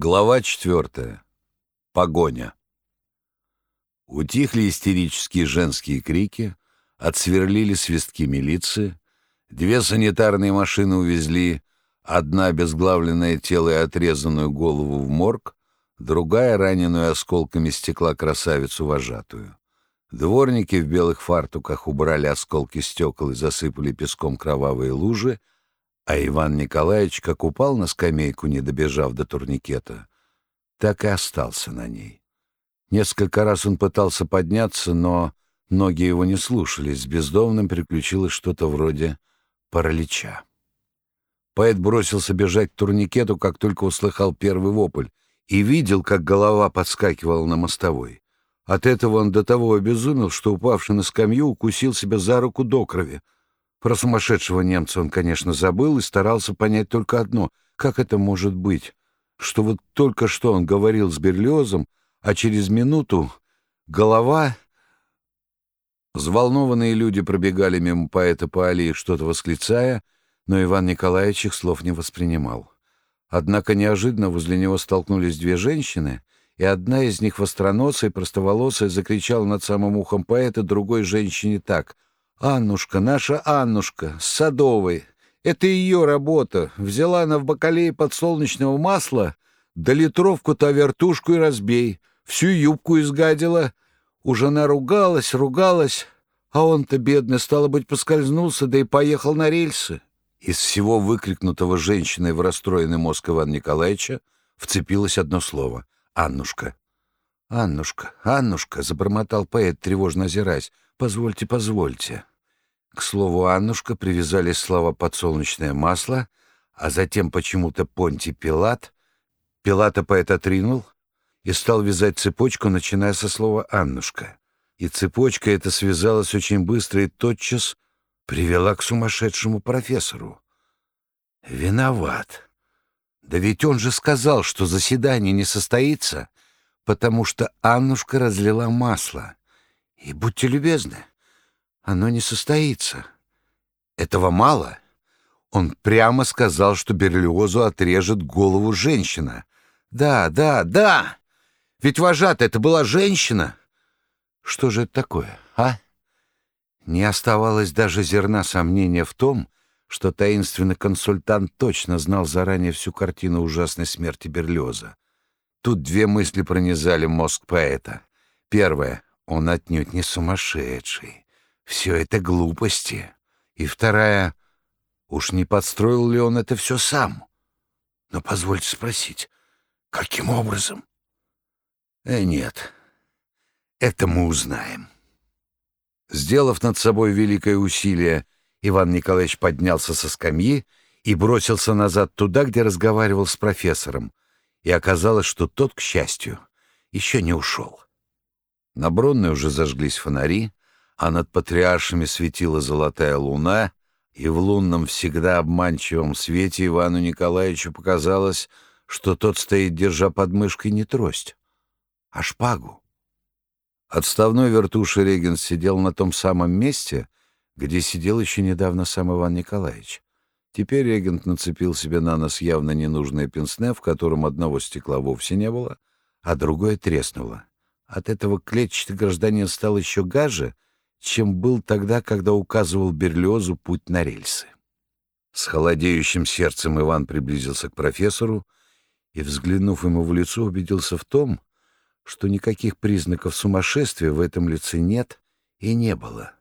Глава четвертая. Погоня. Утихли истерические женские крики, отсверлили свистки милиции, две санитарные машины увезли, одна безглавленное тело и отрезанную голову в морг, другая раненую осколками стекла красавицу-вожатую. Дворники в белых фартуках убрали осколки стекол и засыпали песком кровавые лужи, а Иван Николаевич, как упал на скамейку, не добежав до турникета, так и остался на ней. Несколько раз он пытался подняться, но ноги его не слушались, с бездомным приключилось что-то вроде паралича. Поэт бросился бежать к турникету, как только услыхал первый вопль, и видел, как голова подскакивала на мостовой. От этого он до того обезумел, что, упавший на скамью, укусил себя за руку до крови — про сумасшедшего немца он, конечно, забыл и старался понять только одно — как это может быть, что вот только что он говорил с Берлиозом, а через минуту голова... Взволнованные люди пробегали мимо поэта по аллее, что-то восклицая, но Иван Николаевич их слов не воспринимал. Однако неожиданно возле него столкнулись две женщины, и одна из них, востроносая, простоволосая, закричала над самым ухом поэта другой женщине так — Аннушка, наша Аннушка, с Садовой. Это ее работа. Взяла она в бакалее подсолнечного масла, да литровку-то вертушку и разбей. Всю юбку изгадила. Уже она ругалась, ругалась, а он-то, бедный, стало быть, поскользнулся, да и поехал на рельсы. Из всего выкрикнутого женщиной в расстроенный мозг Ивана Николаевича вцепилось одно слово — «Аннушка». «Аннушка, Аннушка», — забормотал поэт, тревожно озираясь, — «позвольте, позвольте». К слову, Аннушка привязали слова «подсолнечное масло», а затем почему-то Понти Пилат. Пилата поэт отринул и стал вязать цепочку, начиная со слова «Аннушка». И цепочка эта связалась очень быстро и тотчас привела к сумасшедшему профессору. «Виноват. Да ведь он же сказал, что заседание не состоится, потому что Аннушка разлила масло. И будьте любезны, оно не состоится. Этого мало. Он прямо сказал, что Берлиозу отрежет голову женщина. Да, да, да! Ведь вожатая это была женщина. Что же это такое, а? Не оставалось даже зерна сомнения в том, что таинственный консультант точно знал заранее всю картину ужасной смерти Берлиоза. Тут две мысли пронизали мозг поэта. Первая — он отнюдь не сумасшедший. Все это глупости. И вторая, уж не подстроил ли он это все сам? Но позвольте спросить, каким образом? Э, нет, это мы узнаем. Сделав над собой великое усилие, Иван Николаевич поднялся со скамьи и бросился назад туда, где разговаривал с профессором, и оказалось, что тот, к счастью, еще не ушел. На Бронной уже зажглись фонари, а над патриаршами светила золотая луна, и в лунном всегда обманчивом свете Ивану Николаевичу показалось, что тот стоит, держа под мышкой не трость, а шпагу. Отставной вертуший регент сидел на том самом месте, где сидел еще недавно сам Иван Николаевич. Теперь регент нацепил себе на нос явно ненужное пенсне, в котором одного стекла вовсе не было, а другое треснуло. От этого клетчатый гражданин стал еще гаже — чем был тогда, когда указывал Берлиозу путь на рельсы. С холодеющим сердцем Иван приблизился к профессору и, взглянув ему в лицо, убедился в том, что никаких признаков сумасшествия в этом лице нет и не было.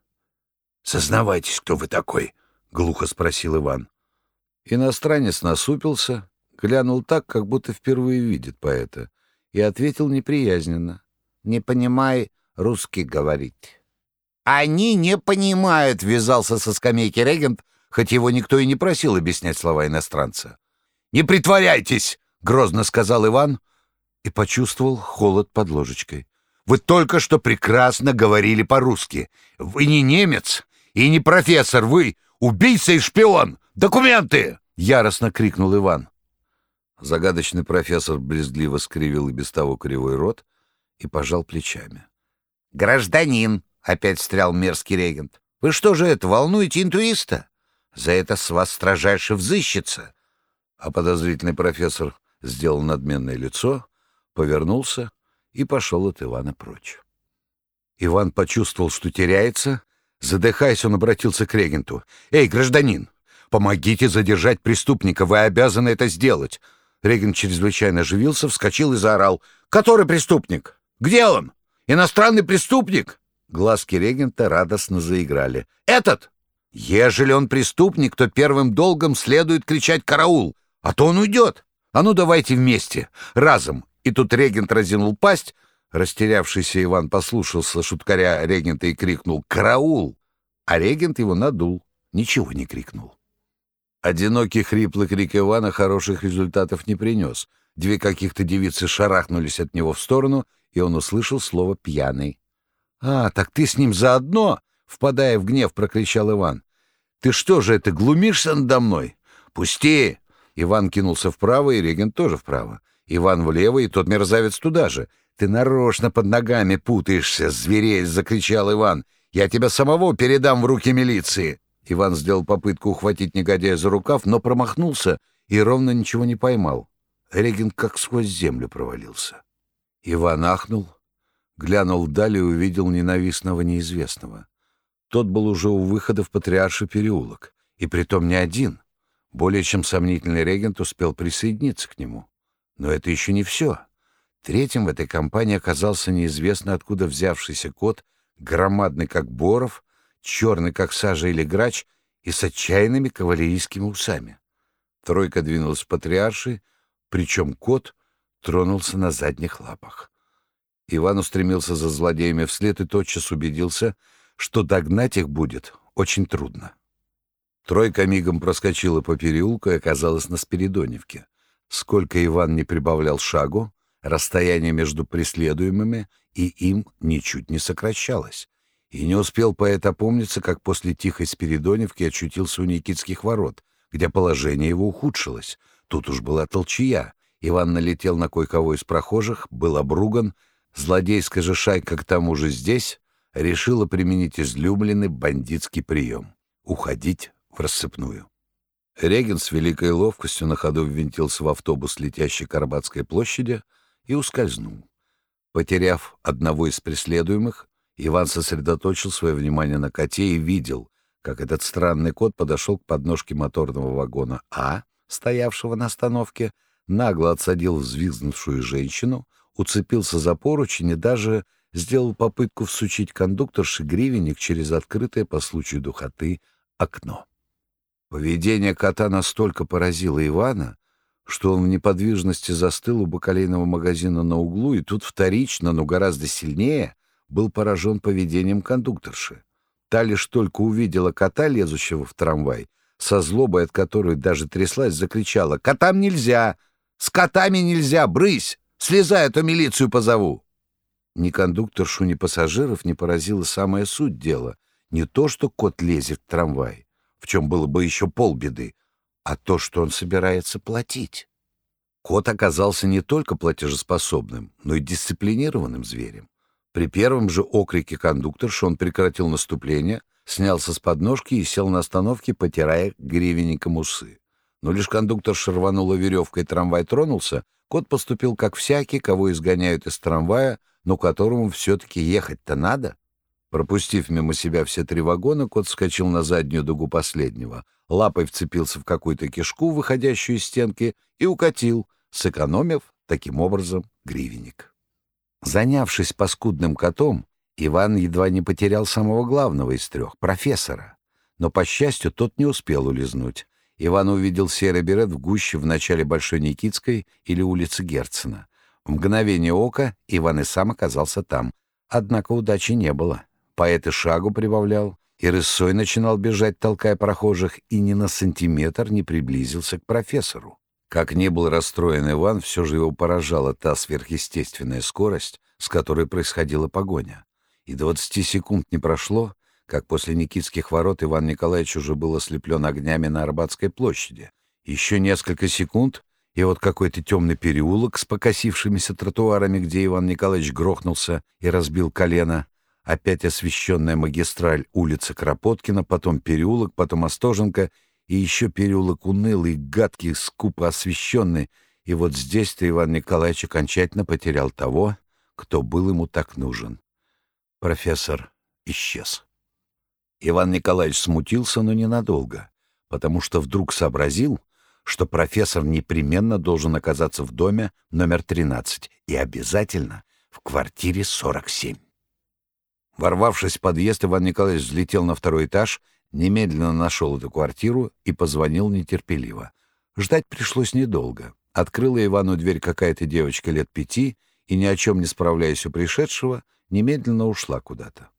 «Сознавайтесь, кто вы такой?» — глухо спросил Иван. Иностранец насупился, глянул так, как будто впервые видит поэта, и ответил неприязненно. «Не понимай, русский говорить». «Они не понимают», — ввязался со скамейки регент, хоть его никто и не просил объяснять слова иностранца. «Не притворяйтесь!» — грозно сказал Иван и почувствовал холод под ложечкой. «Вы только что прекрасно говорили по-русски. Вы не немец и не профессор, вы убийца и шпион! Документы!» — яростно крикнул Иван. Загадочный профессор брезгливо скривил и без того кривой рот и пожал плечами. «Гражданин!» Опять встрял мерзкий регент. Вы что же это, волнуете интуиста? За это с вас строжайше взыщется. А подозрительный профессор сделал надменное лицо, повернулся и пошел от Ивана прочь. Иван почувствовал, что теряется. Задыхаясь, он обратился к регенту. «Эй, гражданин, помогите задержать преступника, вы обязаны это сделать!» Регент чрезвычайно оживился, вскочил и заорал. «Который преступник? Где он? Иностранный преступник?» Глазки регента радостно заиграли. «Этот? Ежели он преступник, то первым долгом следует кричать «караул», а то он уйдет. А ну давайте вместе, разом!» И тут регент разинул пасть, Растерявшийся Иван послушался шуткаря регента и крикнул «Караул!», а регент его надул, ничего не крикнул. Одинокий хриплый крик Ивана хороших результатов не принес. Две каких-то девицы шарахнулись от него в сторону, и он услышал слово «пьяный». «А, так ты с ним заодно?» — впадая в гнев, прокричал Иван. «Ты что же это, глумишься надо мной? Пусти!» Иван кинулся вправо, и регент тоже вправо. Иван влево, и тот мерзавец туда же. «Ты нарочно под ногами путаешься, зверей!» — закричал Иван. «Я тебя самого передам в руки милиции!» Иван сделал попытку ухватить негодяя за рукав, но промахнулся и ровно ничего не поймал. Регент как сквозь землю провалился. Иван ахнул, глянул вдаль и увидел ненавистного неизвестного. Тот был уже у выхода в Патриарший переулок, и притом не один. Более чем сомнительный регент успел присоединиться к нему. Но это еще не все. Третьим в этой компании оказался неизвестно откуда взявшийся кот, громадный как боров, черный как сажа или грач и с отчаянными кавалерийскими усами. Тройка двинулась в патриарши, причем кот тронулся на задних лапах. Иван устремился за злодеями вслед и тотчас убедился, что догнать их будет очень трудно. Тройка мигом проскочила по переулку и оказалась на Спиридоневке. Сколько Иван не прибавлял шагу, Расстояние между преследуемыми и им ничуть не сокращалось. И не успел поэт опомниться, как после тихой Спиридоневки очутился у Никитских ворот, где положение его ухудшилось. Тут уж была толчья. Иван налетел на кое-кого из прохожих, был обруган. Злодейская же шайка к тому же здесь решила применить излюбленный бандитский прием — уходить в рассыпную. Реген с великой ловкостью на ходу ввинтился в автобус, летящий к Арбатской площади — и ускользнул. Потеряв одного из преследуемых, Иван сосредоточил свое внимание на коте и видел, как этот странный кот подошел к подножке моторного вагона А, стоявшего на остановке, нагло отсадил взвизгнувшую женщину, уцепился за поручень и даже сделал попытку всучить кондукторши гривенник через открытое по случаю духоты окно. Поведение кота настолько поразило Ивана, что он в неподвижности застыл у бакалейного магазина на углу, и тут вторично, но гораздо сильнее, был поражен поведением кондукторши. Та лишь только увидела кота, лезущего в трамвай, со злобой от которой даже тряслась, закричала «Котам нельзя! С котами нельзя! Брысь! Слезай, а то милицию позову!» Ни кондукторшу, ни пассажиров не поразила самая суть дела. Не то, что кот лезет в трамвай, в чем было бы еще полбеды, а то, что он собирается платить. Кот оказался не только платежеспособным, но и дисциплинированным зверем. При первом же окрике кондукторши он прекратил наступление, снялся с подножки и сел на остановке, потирая гривенником усы. Но лишь кондукторша рванула веревкой, трамвай тронулся, кот поступил как всякий, кого изгоняют из трамвая, но которому все-таки ехать-то надо. Пропустив мимо себя все три вагона, кот вскочил на заднюю дугу последнего, лапой вцепился в какую-то кишку, выходящую из стенки, и укатил, сэкономив таким образом гривенник. Занявшись паскудным котом, Иван едва не потерял самого главного из трех — профессора. Но, по счастью, тот не успел улизнуть. Иван увидел серый берет в гуще в начале Большой Никитской или улицы Герцена. В мгновение ока Иван и сам оказался там. Однако удачи не было. Поэт и шагу прибавлял, и рысой начинал бежать, толкая прохожих, и ни на сантиметр не приблизился к профессору. Как ни был расстроен Иван, все же его поражала та сверхъестественная скорость, с которой происходила погоня. И двадцати секунд не прошло, как после Никитских ворот Иван Николаевич уже был ослеплен огнями на Арбатской площади. Еще несколько секунд, и вот какой-то темный переулок с покосившимися тротуарами, где Иван Николаевич грохнулся и разбил колено, опять освещенная магистраль улица Кропоткина, потом переулок, потом Остоженко и еще переулок унылый, гадкий, скупо освещенный, И вот здесь-то Иван Николаевич окончательно потерял того, кто был ему так нужен. Профессор исчез. Иван Николаевич смутился, но ненадолго, потому что вдруг сообразил, что профессор непременно должен оказаться в доме номер 13 и обязательно в квартире 47. Ворвавшись в подъезд, Иван Николаевич взлетел на второй этаж, немедленно нашел эту квартиру и позвонил нетерпеливо. Ждать пришлось недолго. Открыла Ивану дверь какая-то девочка лет пяти и, ни о чем не справляясь у пришедшего, немедленно ушла куда-то.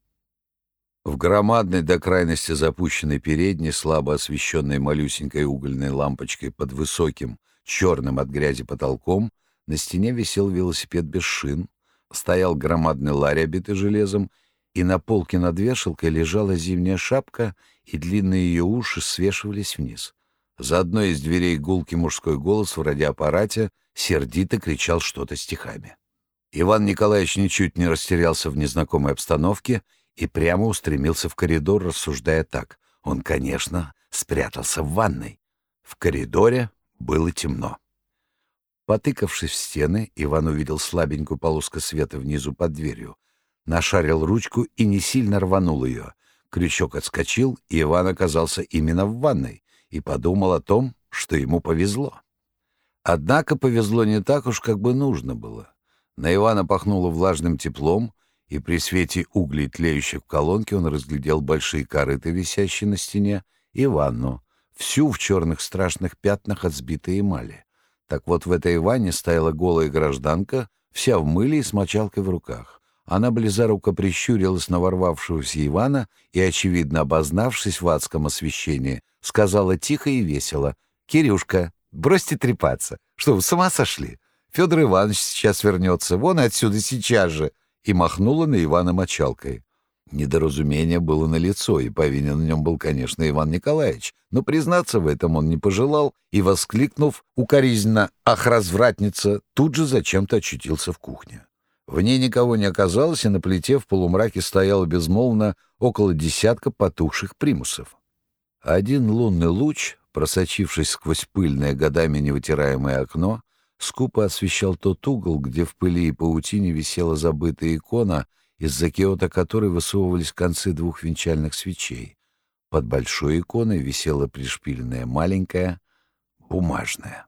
В громадной до крайности запущенной передней, слабо освещенной малюсенькой угольной лампочкой под высоким, черным от грязи потолком, на стене висел велосипед без шин, стоял громадный ларь, обитый железом, и на полке над вешалкой лежала зимняя шапка, и длинные ее уши свешивались вниз. За одной из дверей гулкий мужской голос в радиоаппарате сердито кричал что-то стихами. Иван Николаевич ничуть не растерялся в незнакомой обстановке и прямо устремился в коридор, рассуждая так. Он, конечно, спрятался в ванной. В коридоре было темно. Потыкавшись в стены, Иван увидел слабенькую полоску света внизу под дверью. Нашарил ручку и не сильно рванул ее. Крючок отскочил, и Иван оказался именно в ванной и подумал о том, что ему повезло. Однако повезло не так уж, как бы нужно было. На Ивана пахнуло влажным теплом, и при свете углей, тлеющих в колонке, он разглядел большие корыты, висящие на стене, и ванну, всю в черных страшных пятнах от сбитой эмали. Так вот, в этой ванне стояла голая гражданка, вся в мыле и с мочалкой в руках. Она близоруко прищурилась на ворвавшегося Ивана и, очевидно обознавшись в адском освещении, сказала тихо и весело, «Кирюшка, бросьте трепаться. Что, вы с ума сошли? Федор Иванович сейчас вернется, вон отсюда сейчас же и махнула на Ивана мочалкой. Недоразумение было налицо, и повинен в нем был, конечно, Иван Николаевич, но признаться в этом он не пожелал и, воскликнув укоризненно «Ах, развратница!», тут же зачем-то очутился в кухне. В ней никого не оказалось, и на плите в полумраке стояло безмолвно около десятка потухших примусов. Один лунный луч, просочившись сквозь пыльное годами невытираемое окно, скупо освещал тот угол, где в пыли и паутине висела забытая икона, из-за киота которой высовывались концы двух венчальных свечей. Под большой иконой висела пришпиленная маленькая, бумажная.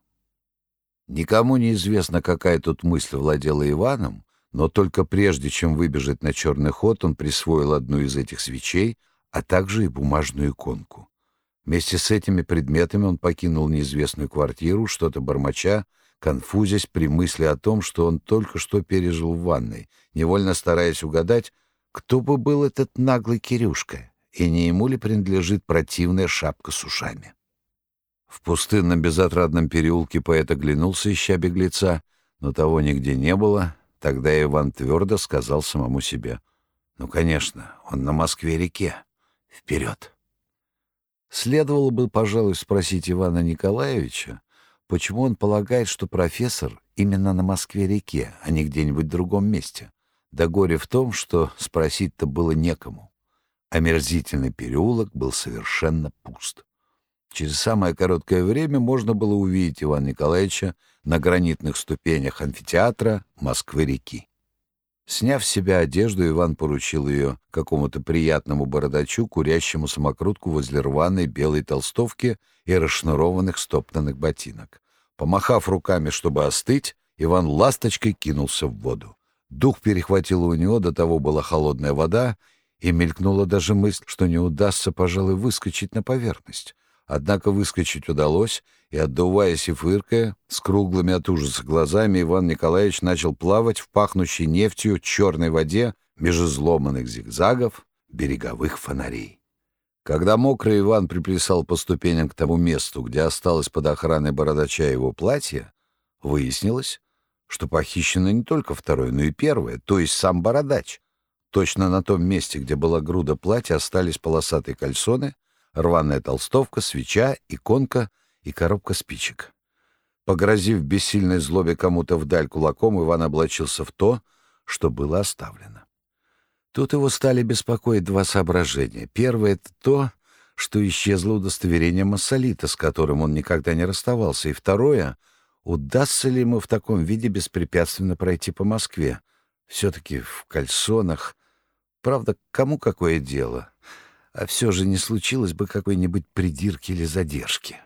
Никому не известно, какая тут мысль владела Иваном, но только прежде, чем выбежать на черный ход, он присвоил одну из этих свечей, а также и бумажную иконку. Вместе с этими предметами он покинул неизвестную квартиру, что-то бормоча, конфузясь при мысли о том, что он только что пережил в ванной, невольно стараясь угадать, кто бы был этот наглый Кирюшка, и не ему ли принадлежит противная шапка с ушами. В пустынном безотрадном переулке поэт оглянулся, ища беглеца, но того нигде не было. Тогда Иван твердо сказал самому себе, «Ну, конечно, он на Москве-реке. Вперед!» Следовало бы, пожалуй, спросить Ивана Николаевича, Почему он полагает, что профессор именно на Москве-реке, а не где-нибудь в другом месте? Да горе в том, что спросить-то было некому. Омерзительный переулок был совершенно пуст. Через самое короткое время можно было увидеть Ивана Николаевича на гранитных ступенях амфитеатра Москвы-реки. Сняв с себя одежду, Иван поручил ее какому-то приятному бородачу, курящему самокрутку возле рваной белой толстовки и расшнурованных стоптанных ботинок. Помахав руками, чтобы остыть, Иван ласточкой кинулся в воду. Дух перехватил у него, до того была холодная вода, и мелькнула даже мысль, что не удастся, пожалуй, выскочить на поверхность. Однако выскочить удалось, и, отдуваясь и фыркая, с круглыми от ужаса глазами, Иван Николаевич начал плавать в пахнущей нефтью черной воде между изломанных зигзагов береговых фонарей. Когда мокрый Иван приплясал по ступеням к тому месту, где осталось под охраной бородача его платье, выяснилось, что похищено не только второе, но и первое, то есть сам бородач. Точно на том месте, где была груда платья, остались полосатые кальсоны — рваная толстовка, свеча, иконка и коробка спичек. Погрозив бессильной злобе кому-то вдаль кулаком, Иван облачился в то, что было оставлено. Тут его стали беспокоить два соображения. Первое — это то, что исчезло удостоверение массолита, с которым он никогда не расставался. И второе — удастся ли ему в таком виде беспрепятственно пройти по Москве. Все-таки в кальсонах. Правда, кому какое дело? А все же не случилось бы какой-нибудь придирки или задержки.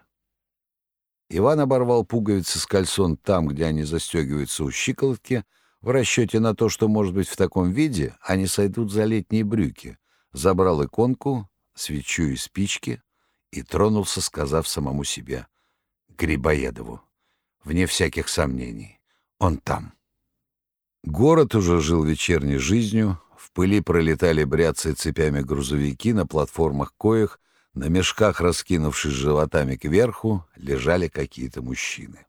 Иван оборвал пуговицы с кальсон там, где они застегиваются у щиколотки, в расчете на то, что, может быть, в таком виде они сойдут за летние брюки, забрал иконку, свечу и спички и тронулся, сказав самому себе «Грибоедову». Вне всяких сомнений. Он там. Город уже жил вечерней жизнью, в пыли пролетали бряцая цепями грузовики, на платформах коих, на мешках, раскинувшись животами кверху, лежали какие-то мужчины.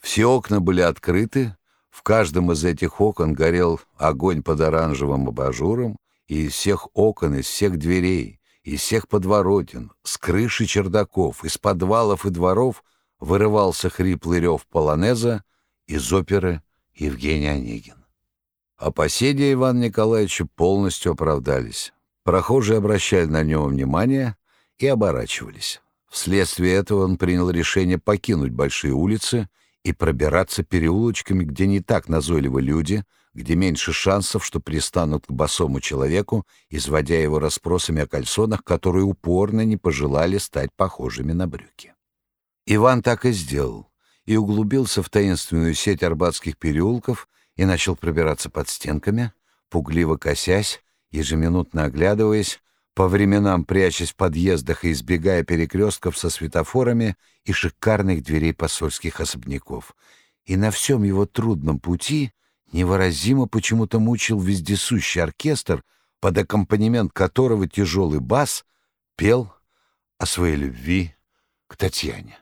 Все окна были открыты, в каждом из этих окон горел огонь под оранжевым абажуром, и из всех окон, из всех дверей, из всех подворотен, с крыши чердаков, из подвалов и дворов вырывался хриплый рев полонеза из оперы Евгений Онегин. Опасения Ивана Николаевича полностью оправдались. Прохожие обращали на него внимание и оборачивались. Вследствие этого он принял решение покинуть большие улицы и пробираться переулочками, где не так назойливы люди, где меньше шансов, что пристанут к босому человеку, изводя его расспросами о кальсонах, которые упорно не пожелали стать похожими на брюки. Иван так и сделал, и углубился в таинственную сеть арбатских переулков и начал пробираться под стенками, пугливо косясь, ежеминутно оглядываясь, по временам прячась в подъездах и избегая перекрестков со светофорами и шикарных дверей посольских особняков. И на всем его трудном пути невыразимо почему-то мучил вездесущий оркестр, под аккомпанемент которого тяжелый бас пел о своей любви к Татьяне.